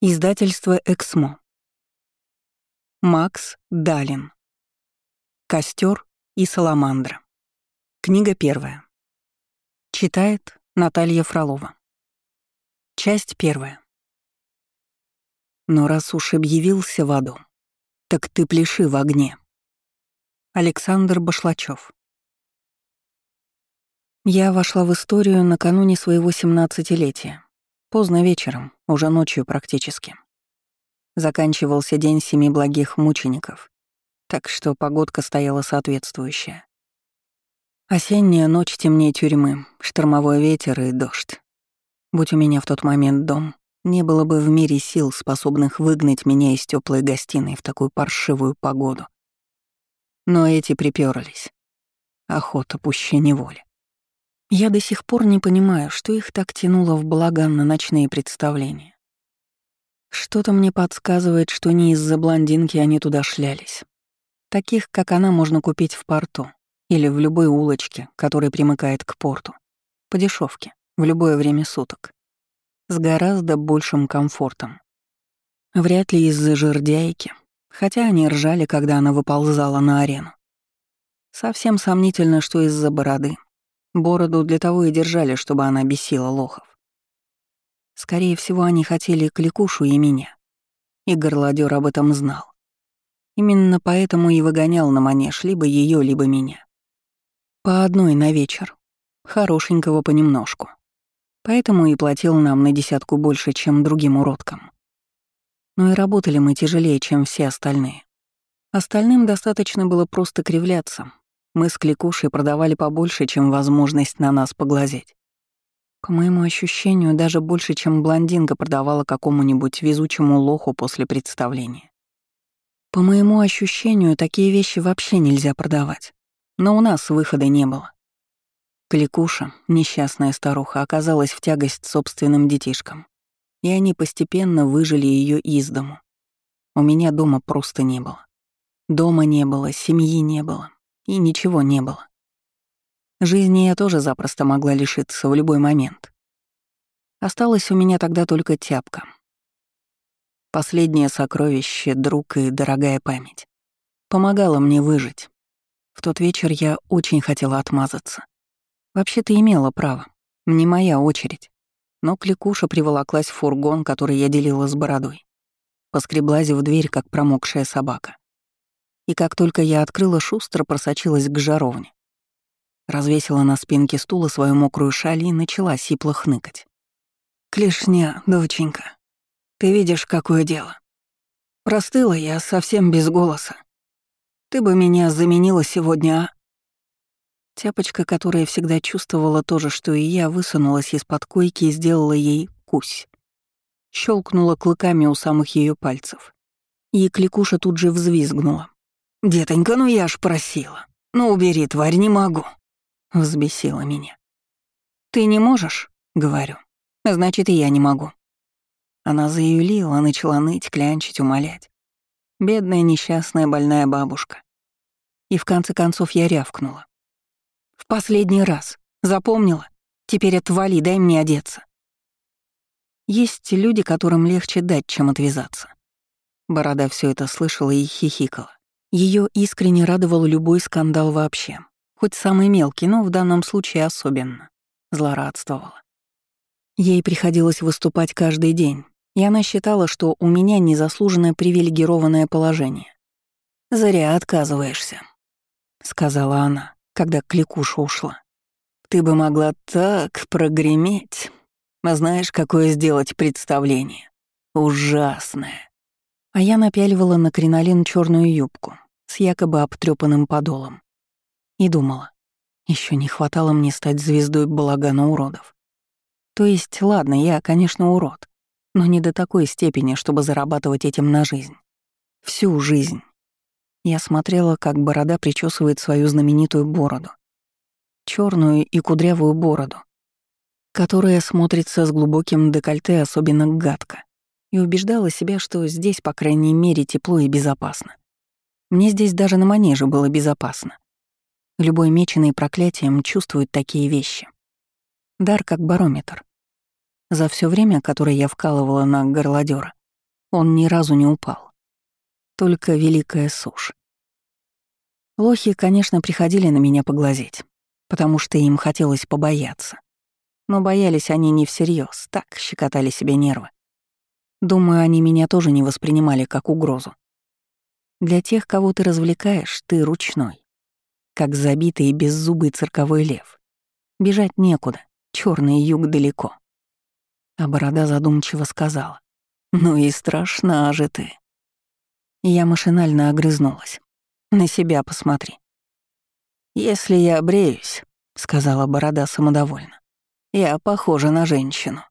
Издательство «Эксмо». Макс Далин. Костер и саламандра. Книга первая. Читает Наталья Фролова. Часть первая. Но раз уж объявился в аду, так ты пляши в огне. Александр Башлачев. Я вошла в историю накануне своего семнадцатилетия. Поздно вечером, уже ночью практически. Заканчивался день семи благих мучеников, так что погодка стояла соответствующая. Осенняя ночь темнее тюрьмы, штормовой ветер и дождь. Будь у меня в тот момент дом, не было бы в мире сил, способных выгнать меня из теплой гостиной в такую паршивую погоду. Но эти приперлись. Охота пуще неволи. Я до сих пор не понимаю, что их так тянуло в балаган на ночные представления. Что-то мне подсказывает, что не из-за блондинки они туда шлялись. Таких, как она, можно купить в порту или в любой улочке, которая примыкает к порту. По дешевке, в любое время суток. С гораздо большим комфортом. Вряд ли из-за жердяйки, хотя они ржали, когда она выползала на арену. Совсем сомнительно, что из-за бороды, Бороду для того и держали, чтобы она бесила лохов. Скорее всего, они хотели кликушу и меня. И горлодёр об этом знал. Именно поэтому и выгонял на манеж либо ее, либо меня. По одной на вечер. Хорошенького понемножку. Поэтому и платил нам на десятку больше, чем другим уродкам. Но и работали мы тяжелее, чем все остальные. Остальным достаточно было просто кривляться, мы с Кликушей продавали побольше, чем возможность на нас поглазеть. По моему ощущению, даже больше, чем блондинка продавала какому-нибудь везучему лоху после представления. По моему ощущению, такие вещи вообще нельзя продавать. Но у нас выхода не было. Кликуша, несчастная старуха, оказалась в тягость собственным детишкам. И они постепенно выжили ее из дому. У меня дома просто не было. Дома не было, семьи не было и ничего не было. Жизни я тоже запросто могла лишиться в любой момент. Осталась у меня тогда только тяпка. Последнее сокровище, друг и дорогая память. Помогала мне выжить. В тот вечер я очень хотела отмазаться. Вообще-то имела право. Не моя очередь. Но кликуша приволоклась в фургон, который я делила с бородой. Поскреблась в дверь, как промокшая собака и как только я открыла, шустро просочилась к жаровне. Развесила на спинке стула свою мокрую шаль и начала сипло хныкать. «Клешня, доченька, ты видишь, какое дело. Простыла я совсем без голоса. Ты бы меня заменила сегодня, а?» Тяпочка, которая всегда чувствовала то же, что и я, высунулась из-под койки и сделала ей кусь. Щелкнула клыками у самых ее пальцев. И кликуша тут же взвизгнула. «Детонька, ну я ж просила. Ну убери, тварь, не могу». Взбесила меня. «Ты не можешь?» — говорю. «Значит, и я не могу». Она заюлила, начала ныть, клянчить, умолять. Бедная, несчастная, больная бабушка. И в конце концов я рявкнула. «В последний раз. Запомнила? Теперь отвали, дай мне одеться». Есть люди, которым легче дать, чем отвязаться. Борода все это слышала и хихикала. Ее искренне радовал любой скандал вообще, хоть самый мелкий, но в данном случае особенно. Злорадствовала. Ей приходилось выступать каждый день, и она считала, что у меня незаслуженное привилегированное положение. «Зря отказываешься», — сказала она, когда кликуша ушла. «Ты бы могла так прогреметь. А знаешь, какое сделать представление? Ужасное а я напяливала на кринолин черную юбку с якобы обтрепанным подолом. И думала, еще не хватало мне стать звездой балагана уродов. То есть, ладно, я, конечно, урод, но не до такой степени, чтобы зарабатывать этим на жизнь. Всю жизнь. Я смотрела, как борода причесывает свою знаменитую бороду. черную и кудрявую бороду, которая смотрится с глубоким декольте особенно гадко и убеждала себя, что здесь, по крайней мере, тепло и безопасно. Мне здесь даже на манеже было безопасно. Любой меченый проклятием чувствует такие вещи. Дар как барометр. За все время, которое я вкалывала на горлодера, Он ни разу не упал. Только великая сушь. Лохи, конечно, приходили на меня поглазеть, потому что им хотелось побояться. Но боялись они не всерьез, так щекотали себе нервы. Думаю, они меня тоже не воспринимали как угрозу. Для тех, кого ты развлекаешь, ты ручной. Как забитый и беззубый цирковой лев. Бежать некуда, черный юг далеко. А борода задумчиво сказала. «Ну и страшна же ты». Я машинально огрызнулась. На себя посмотри. «Если я бреюсь», — сказала борода самодовольно, — «я похожа на женщину».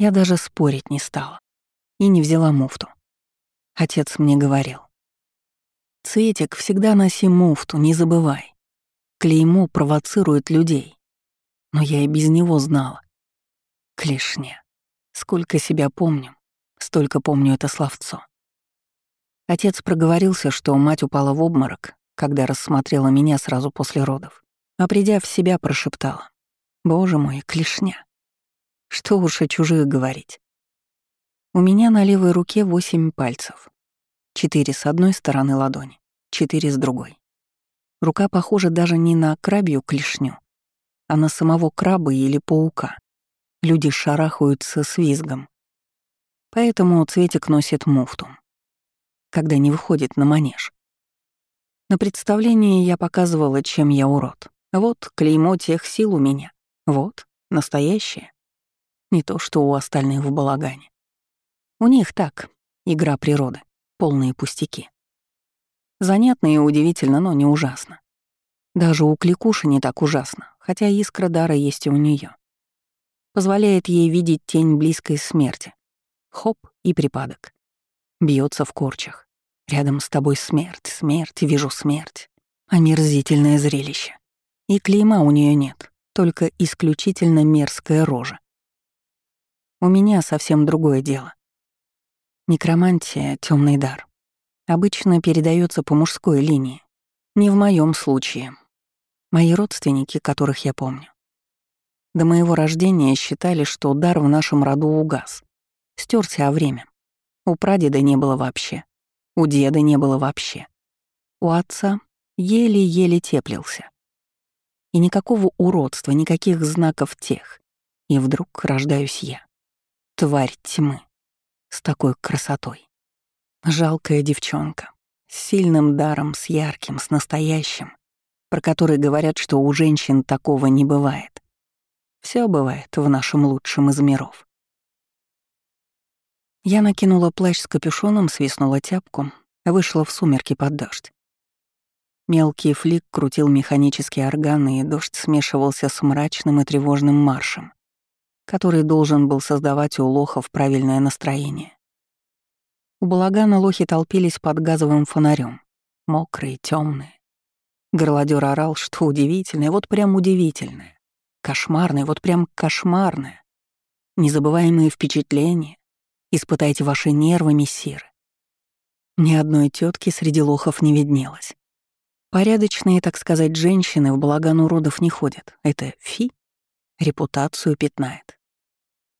Я даже спорить не стала и не взяла муфту. Отец мне говорил. «Цветик, всегда носи муфту, не забывай. Клеймо провоцирует людей. Но я и без него знала. Клешня. Сколько себя помню, столько помню это словцо. Отец проговорился, что мать упала в обморок, когда рассмотрела меня сразу после родов, а придя в себя, прошептала. «Боже мой, клешня! Что уж о чужих говорить. У меня на левой руке восемь пальцев. Четыре с одной стороны ладони, четыре с другой. Рука похожа даже не на крабью клешню, а на самого краба или паука. Люди шарахаются с визгом. Поэтому Цветик носит муфту когда не выходит на манеж. На представлении я показывала, чем я урод. Вот клеймо тех сил у меня. Вот, настоящее. Не то, что у остальных в балагане. У них так, игра природы, полные пустяки. Занятно и удивительно, но не ужасно. Даже у кликуши не так ужасно, хотя искра дара есть и у нее. Позволяет ей видеть тень близкой смерти. Хоп и припадок бьется в корчах. Рядом с тобой смерть, смерть, вижу смерть. Омерзительное зрелище. И клейма у нее нет, только исключительно мерзкая рожа. У меня совсем другое дело. Некромантия — темный дар. Обычно передается по мужской линии. Не в моем случае. Мои родственники, которых я помню. До моего рождения считали, что дар в нашем роду угас. Стерся о время. У прадеда не было вообще. У деда не было вообще. У отца еле-еле теплился. И никакого уродства, никаких знаков тех. И вдруг рождаюсь я. Тварь тьмы. С такой красотой. Жалкая девчонка. С сильным даром, с ярким, с настоящим. Про который говорят, что у женщин такого не бывает. Все бывает в нашем лучшем из миров. Я накинула плащ с капюшоном, свистнула тяпку, вышла в сумерки под дождь. Мелкий флик крутил механические органы, и дождь смешивался с мрачным и тревожным маршем, который должен был создавать у лохов правильное настроение. У балагана лохи толпились под газовым фонарем, мокрые, темные. Горлодер орал, что удивительное, вот прям удивительное. Кошмарное, вот прям кошмарное. Незабываемые впечатления, Испытайте ваши нервы, мессиры. Ни одной тетки среди лохов не виднелось. Порядочные, так сказать, женщины в балаган уродов не ходят. Это фи. Репутацию пятнает.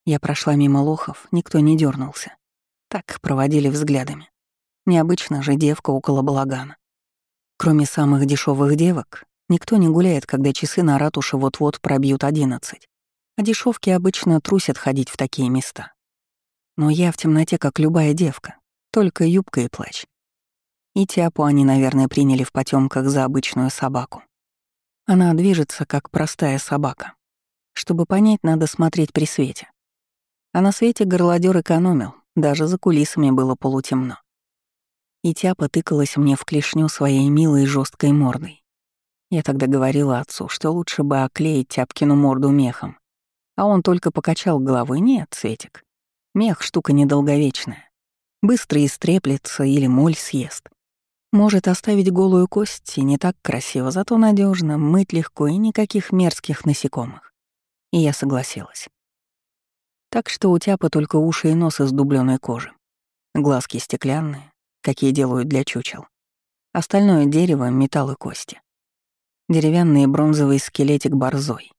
Я прошла мимо лохов, никто не дернулся. Так проводили взглядами. Необычно же девка около балагана. Кроме самых дешевых девок, никто не гуляет, когда часы на ратуше вот-вот пробьют одиннадцать. А дешевки обычно трусят ходить в такие места. Но я в темноте, как любая девка, только юбка и плащ. И тяпу они, наверное, приняли в потемках за обычную собаку. Она движется, как простая собака. Чтобы понять, надо смотреть при свете. А на свете горлодер экономил, даже за кулисами было полутемно. И тяпа тыкалась мне в клешню своей милой жесткой мордой. Я тогда говорила отцу, что лучше бы оклеить тяпкину морду мехом. А он только покачал головой. Нет, Светик, Мех — штука недолговечная. Быстро истреплется или моль съест. Может оставить голую кость и не так красиво, зато надежно, мыть легко и никаких мерзких насекомых. И я согласилась. Так что у тяпы только уши и нос из дубленой кожи. Глазки стеклянные, какие делают для чучел. Остальное дерево — металл и кости. Деревянный бронзовый скелетик борзой.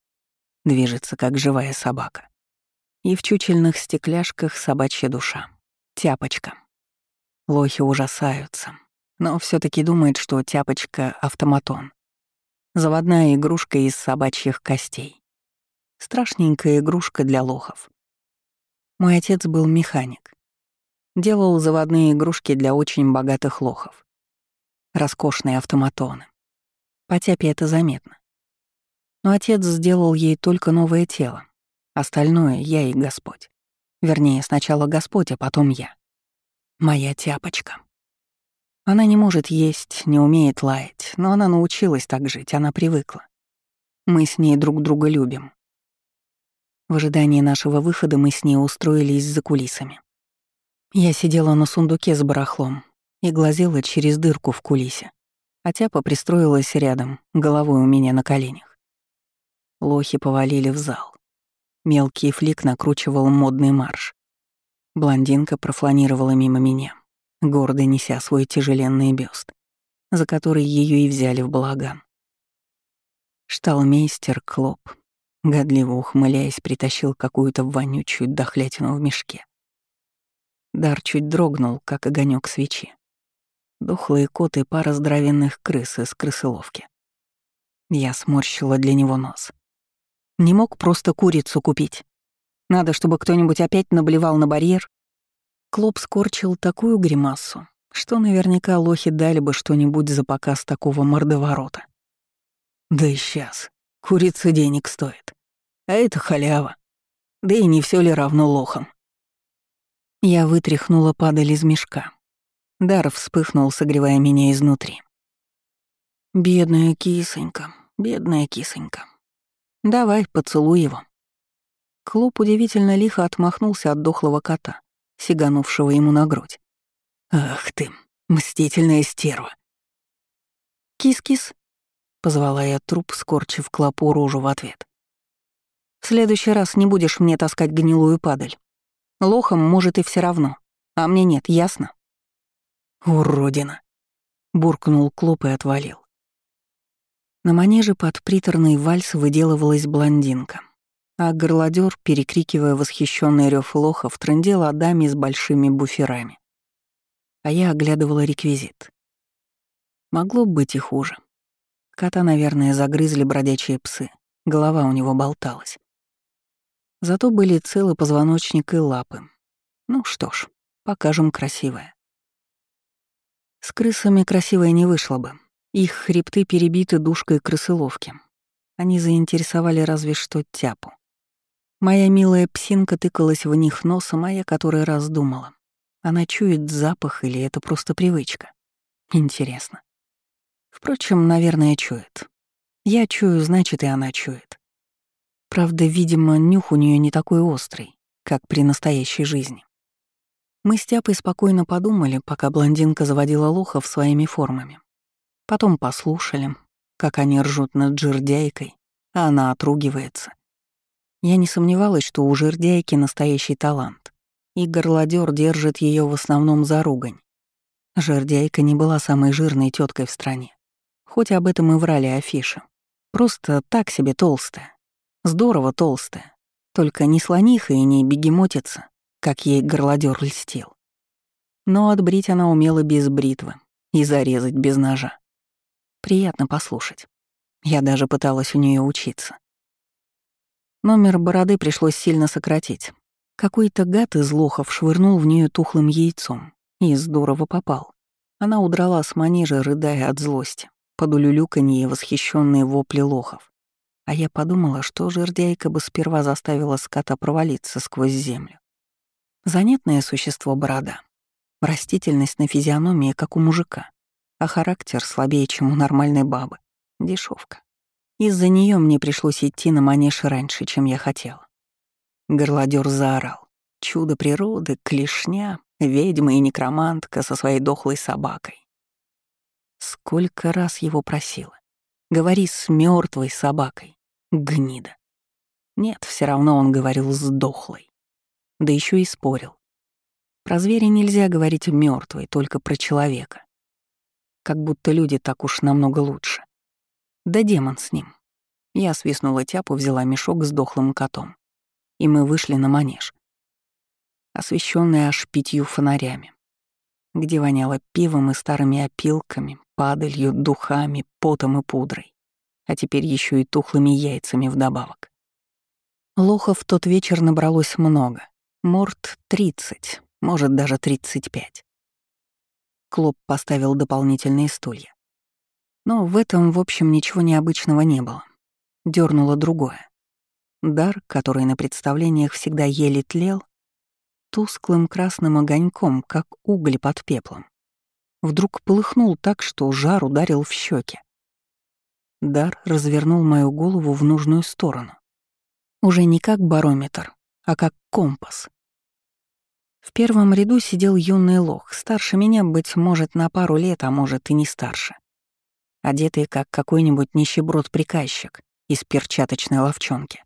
Движется, как живая собака и в чучельных стекляшках собачья душа. Тяпочка. Лохи ужасаются, но все таки думает, что тяпочка — автоматон. Заводная игрушка из собачьих костей. Страшненькая игрушка для лохов. Мой отец был механик. Делал заводные игрушки для очень богатых лохов. Роскошные автоматоны. По тяпе это заметно. Но отец сделал ей только новое тело. Остальное — я и Господь. Вернее, сначала Господь, а потом я. Моя тяпочка. Она не может есть, не умеет лаять, но она научилась так жить, она привыкла. Мы с ней друг друга любим. В ожидании нашего выхода мы с ней устроились за кулисами. Я сидела на сундуке с барахлом и глазела через дырку в кулисе, а тяпа пристроилась рядом, головой у меня на коленях. Лохи повалили в зал. Мелкий флик накручивал модный марш. Блондинка профланировала мимо меня, гордо неся свой тяжеленный бюст, за который ее и взяли в балаган. Шталмейстер Клоп, годливо ухмыляясь, притащил какую-то вонючую дохлятину в мешке. Дар чуть дрогнул, как огонек свечи. Дохлые кот и пара здоровенных крыс из крысыловки. Я сморщила для него нос. Не мог просто курицу купить. Надо, чтобы кто-нибудь опять наблевал на барьер. Клоп скорчил такую гримасу, что наверняка лохи дали бы что-нибудь за показ такого мордоворота. Да и сейчас. Курица денег стоит. А это халява. Да и не все ли равно лохам. Я вытряхнула падаль из мешка. Дар вспыхнул, согревая меня изнутри. «Бедная кисонька, бедная кисонька», «Давай, поцелуй его». Клоп удивительно лихо отмахнулся от дохлого кота, сиганувшего ему на грудь. «Ах ты, мстительная стерва!» «Кис-кис», — позвала я труп, скорчив клопу рожу в ответ. «В следующий раз не будешь мне таскать гнилую падаль. Лохом, может, и все равно, а мне нет, ясно?» «Уродина!» — буркнул Клоп и отвалил. На манеже под приторный вальс выделывалась блондинка, а горлодер, перекрикивая восхищенный рев лохов, трындел о даме с большими буферами. А я оглядывала реквизит. Могло быть и хуже. Кота, наверное, загрызли бродячие псы, голова у него болталась. Зато были целы позвоночник и лапы. Ну что ж, покажем красивое. С крысами красивое не вышло бы, их хребты перебиты душкой крысыловки. Они заинтересовали разве что тяпу. Моя милая псинка тыкалась в них носом, а я который. Она чует запах или это просто привычка? Интересно. Впрочем, наверное, чует. Я чую, значит, и она чует. Правда, видимо, нюх у нее не такой острый, как при настоящей жизни. Мы с Тяпой спокойно подумали, пока блондинка заводила лохов своими формами. Потом послушали, как они ржут над жердяйкой, а она отругивается. Я не сомневалась, что у жердяйки настоящий талант, и горлодер держит ее в основном за ругань. Жердяйка не была самой жирной теткой в стране, хоть об этом и врали афиши. Просто так себе толстая. Здорово толстая. Только не слониха и не бегемотица, как ей горлодер льстил. Но отбрить она умела без бритвы и зарезать без ножа. Приятно послушать. Я даже пыталась у нее учиться. Номер бороды пришлось сильно сократить. Какой-то гад из лохов швырнул в нее тухлым яйцом и здорово попал. Она удрала с манежа, рыдая от злости, под улюлюканье и восхищенные вопли лохов. А я подумала, что жердяйка бы сперва заставила скота провалиться сквозь землю. Занятное существо борода. Растительность на физиономии, как у мужика а характер слабее, чем у нормальной бабы. Дешевка. Из-за нее мне пришлось идти на манеж раньше, чем я хотела. Горлодер заорал. Чудо природы, клешня, ведьма и некромантка со своей дохлой собакой. Сколько раз его просила. Говори с мертвой собакой. Гнида. Нет, все равно он говорил с дохлой. Да еще и спорил. Про зверя нельзя говорить мертвой, только про человека как будто люди так уж намного лучше. Да демон с ним. Я свистнула тяпу, взяла мешок с дохлым котом. И мы вышли на манеж. освещенный аж пятью фонарями, где воняло пивом и старыми опилками, падалью, духами, потом и пудрой, а теперь еще и тухлыми яйцами вдобавок. Лохов в тот вечер набралось много. Морд — 30, может, даже 35. Клоп поставил дополнительные стулья. Но в этом, в общем, ничего необычного не было. Дёрнуло другое. Дар, который на представлениях всегда еле тлел, тусклым красным огоньком, как уголь под пеплом. Вдруг полыхнул так, что жар ударил в щеки. Дар развернул мою голову в нужную сторону. Уже не как барометр, а как компас. В первом ряду сидел юный лох, старше меня, быть может, на пару лет, а может и не старше. Одетый как какой-нибудь нищеброд-приказчик из перчаточной ловчонки.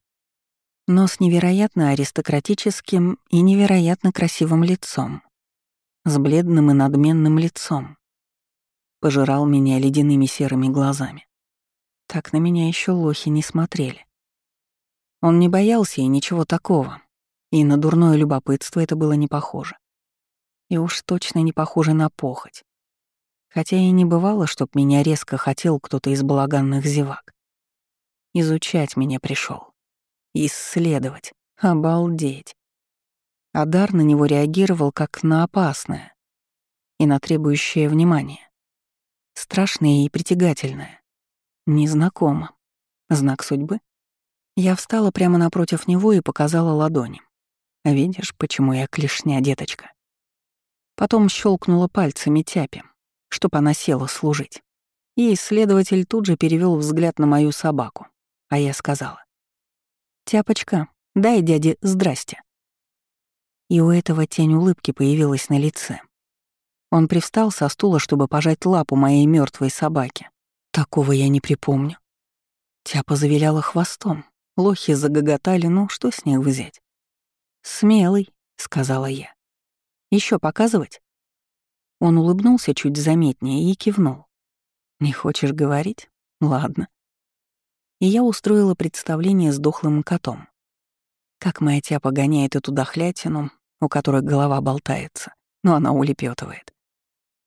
Но с невероятно аристократическим и невероятно красивым лицом. С бледным и надменным лицом. Пожирал меня ледяными серыми глазами. Так на меня еще лохи не смотрели. Он не боялся и ничего такого, и на дурное любопытство это было не похоже. И уж точно не похоже на похоть. Хотя и не бывало, чтоб меня резко хотел кто-то из балаганных зевак. Изучать меня пришел, Исследовать. Обалдеть. Адар на него реагировал как на опасное и на требующее внимание. Страшное и притягательное. Незнакомо. Знак судьбы? Я встала прямо напротив него и показала ладони. Видишь, почему я клешня, деточка? Потом щелкнула пальцами тяпи, чтоб она села служить. И исследователь тут же перевел взгляд на мою собаку, а я сказала. «Тяпочка, дай дяде здрасте». И у этого тень улыбки появилась на лице. Он привстал со стула, чтобы пожать лапу моей мертвой собаке. Такого я не припомню. Тяпа завиляла хвостом. Лохи загоготали, ну что с них взять? «Смелый», — сказала я. Еще показывать?» Он улыбнулся чуть заметнее и кивнул. «Не хочешь говорить? Ладно». И я устроила представление с дохлым котом. Как моя тяпа гоняет эту дохлятину, у которой голова болтается, но она улепетывает.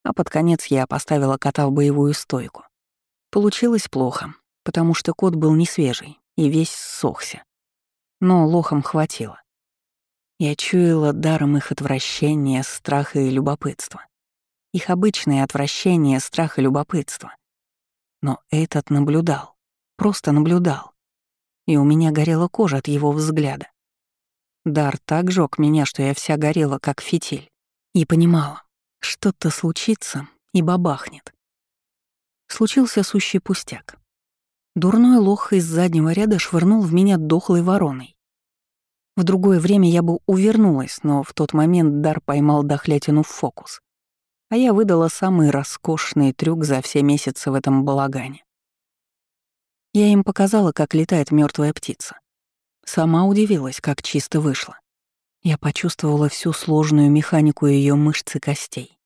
А под конец я поставила кота в боевую стойку. Получилось плохо, потому что кот был не свежий и весь ссохся. Но лохом хватило. Я чуяла даром их отвращения, страха и любопытства. Их обычное отвращение, страх и любопытство. Но этот наблюдал, просто наблюдал. И у меня горела кожа от его взгляда. Дар так жёг меня, что я вся горела, как фитиль. И понимала, что-то случится и бабахнет. Случился сущий пустяк. Дурной лох из заднего ряда швырнул в меня дохлой вороной. В другое время я бы увернулась, но в тот момент Дар поймал дохлятину в фокус. А я выдала самый роскошный трюк за все месяцы в этом балагане. Я им показала, как летает мертвая птица. Сама удивилась, как чисто вышло. Я почувствовала всю сложную механику ее мышц и костей.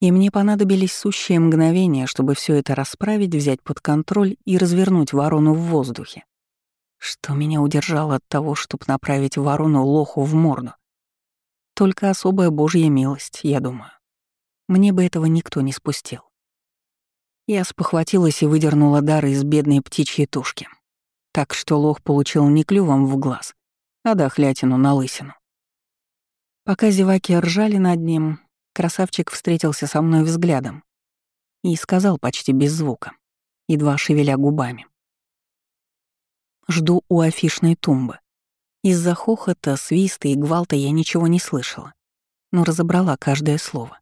И мне понадобились сущие мгновения, чтобы все это расправить, взять под контроль и развернуть ворону в воздухе. Что меня удержало от того, чтобы направить ворону лоху в морду? Только особая божья милость, я думаю. Мне бы этого никто не спустил. Я спохватилась и выдернула дар из бедной птичьей тушки. Так что лох получил не клювом в глаз, а дохлятину на лысину. Пока зеваки ржали над ним, красавчик встретился со мной взглядом и сказал почти без звука, едва шевеля губами. Жду у афишной тумбы. Из-за хохота, свиста и гвалта я ничего не слышала, но разобрала каждое слово.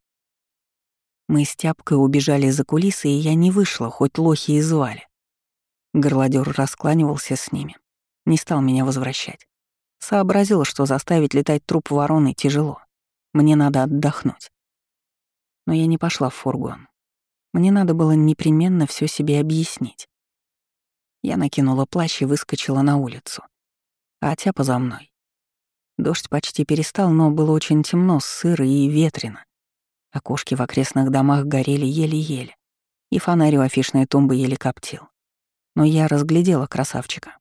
Мы с тяпкой убежали за кулисы, и я не вышла, хоть лохи и звали. Горлодёр раскланивался с ними, не стал меня возвращать. Сообразил, что заставить летать труп вороны тяжело. Мне надо отдохнуть. Но я не пошла в фургон. Мне надо было непременно все себе объяснить. Я накинула плащ и выскочила на улицу. А Тяпа за мной. Дождь почти перестал, но было очень темно, сыро и ветрено. Окошки в окрестных домах горели еле-еле, и фонарь у афишной тумбы еле коптил. Но я разглядела красавчика.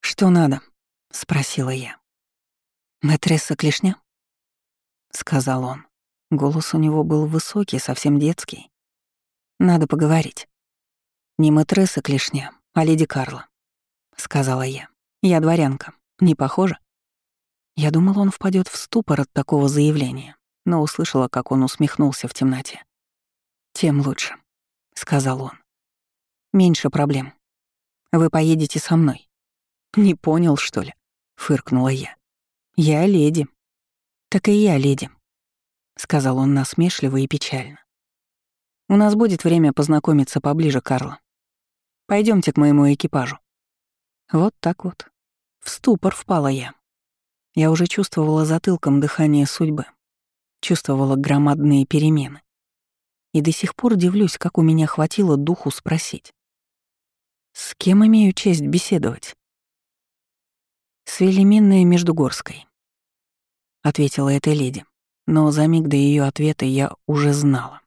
«Что надо?» — спросила я. «Мэтресса Клешня?» сказал он. Голос у него был высокий, совсем детский. «Надо поговорить». «Не мэтресса клешня, а леди Карла», — сказала я. «Я дворянка. Не похоже?» Я думала, он впадет в ступор от такого заявления, но услышала, как он усмехнулся в темноте. «Тем лучше», — сказал он. «Меньше проблем. Вы поедете со мной». «Не понял, что ли?» — фыркнула я. «Я леди». «Так и я леди», — сказал он насмешливо и печально. «У нас будет время познакомиться поближе, Карла. Пойдемте к моему экипажу». Вот так вот. В ступор впала я. Я уже чувствовала затылком дыхание судьбы, чувствовала громадные перемены. И до сих пор дивлюсь, как у меня хватило духу спросить. С кем имею честь беседовать? С Велименной Междугорской, — ответила эта леди но за миг до ее ответа я уже знала.